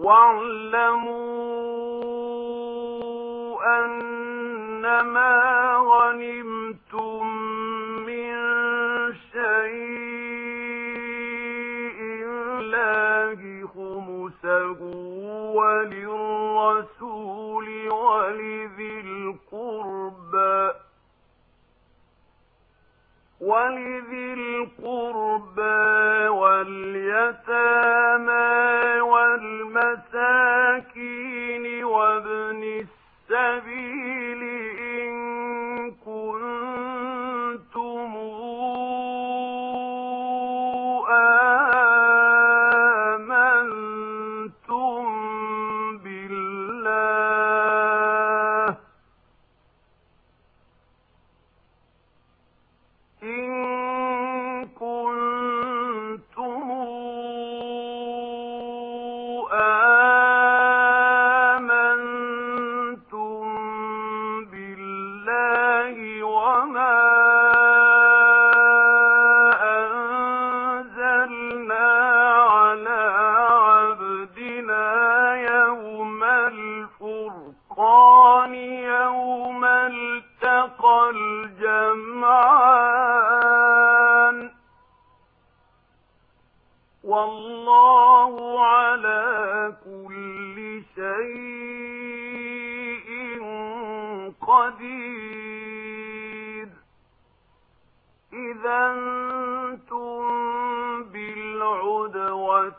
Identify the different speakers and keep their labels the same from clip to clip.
Speaker 1: واعلموا أنما غنمتم من شيء الله خمسه وللرسول ولذي القربى ولذي القربى واليتامى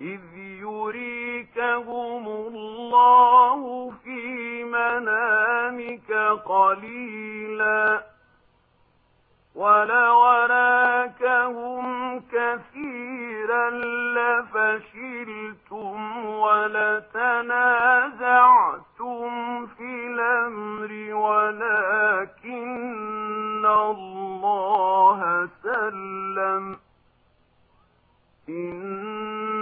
Speaker 1: إذ يريكهم الله في منامك قليلا ولوراكهم كثيرا لفشلتم ولتنازعتم في الأمر ولكن الله سلم إن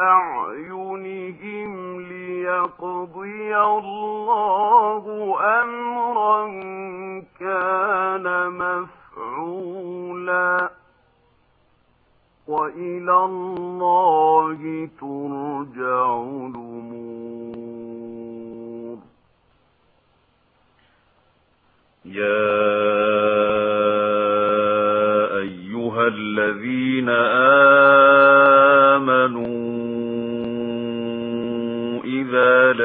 Speaker 1: أعينهم ليقضي الله أمرا كان مفعولا وإلى الله ترجع الأمور
Speaker 2: يا أيها الذين آمنوا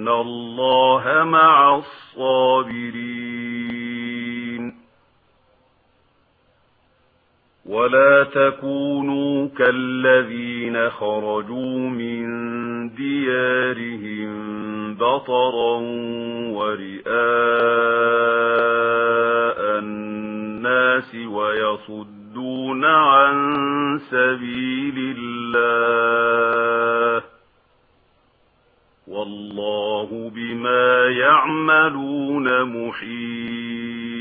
Speaker 2: إِنَّ اللَّهَ مَعَ الصَّابِرِينَ وَلَا تَكُونُوا كَالَّذِينَ خَرَجُوا مِنْ دِيَارِهِمْ بَطَرًا وَرِئَاءَ النَّاسِ وَيَصُدُّونَ عَنْ سَبِيلِ اللَّهِ تَعْمَلُونَ مُحِيطٌ.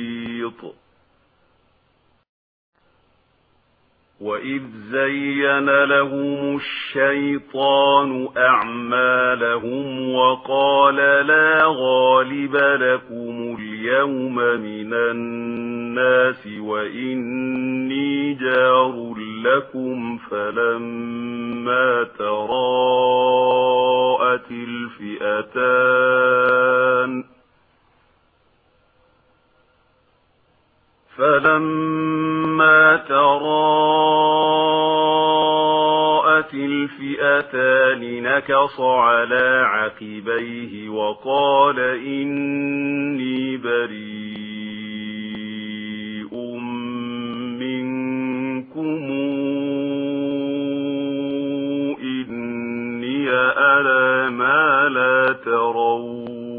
Speaker 2: وَإِذْ زَيَّنَ لَهُمُ الشَّيْطَانُ أَعْمَالَهُمْ وَقَالَ لَا غَالِبَ لَكُمُ الْيَوْمَ مِنَ النَّاسِ وَإِنِّي جَارٌ لَكُمْ فَلَمَّا تَرَاءَتِ الْفِئَتَانِ الإنسان فلما تراءت الفئتان نكص على عقبيه وقال إني بريء منكم إني ألا ما لا ترون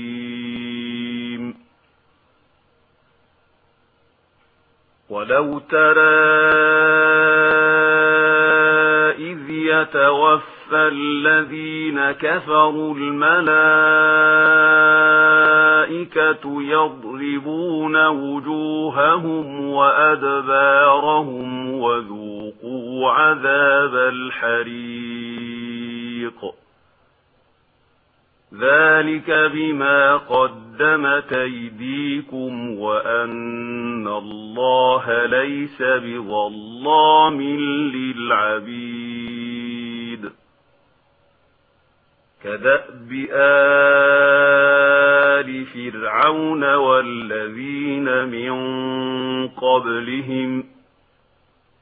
Speaker 2: أَوْ تَرَى إِذْ يَتَوَفَّى الَّذِينَ كَفَرُوا الْمَلَائِكَةُ يَضْرِبُونَ وُجُوهَهُمْ وَأَدْبَارَهُمْ وَذُوقُوا عَذَابَ الْحَرِيقِ ذلك بما قدمت أيديكم وأن الله ليس بظلام للعبيد كدأب آل فرعون والذين من قبلهم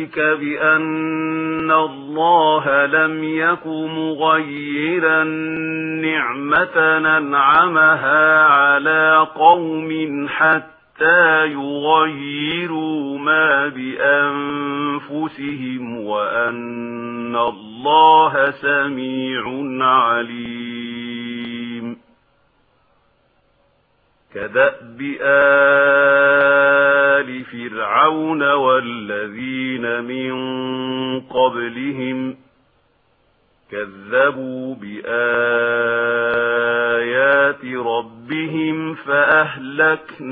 Speaker 2: ذلك بأن الله لم يك مغيرا نعمة ننعمها على قوم حتى يغيروا ما بأنفسهم وأن الله سميع عليم. كدأب آه لفرعون والذين من قبلهم كذبوا بآيات ربهم فأهلكناهم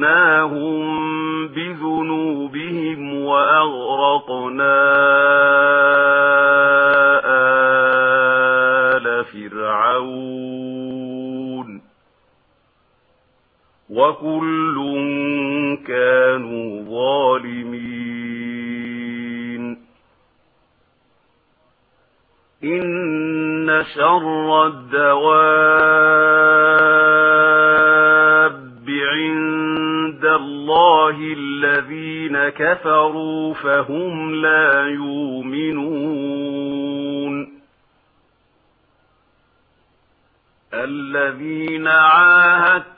Speaker 2: بذنوبهم وأغرقنا آل فرعون وكل شر الدواب عند الله الذين كفروا فهم لا يؤمنون. الذين عاهدت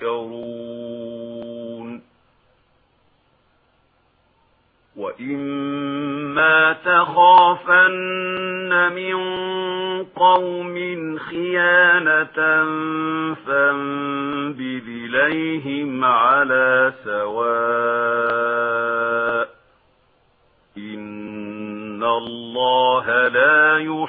Speaker 2: تذكرون وإما تخافن من قوم خيانة فانبذ إليهم على سواء إن الله لا يحب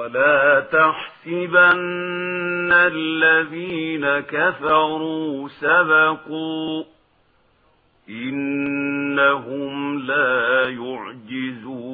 Speaker 2: ولا تحسبن الذين كفروا سبقوا إنهم لا يعجزون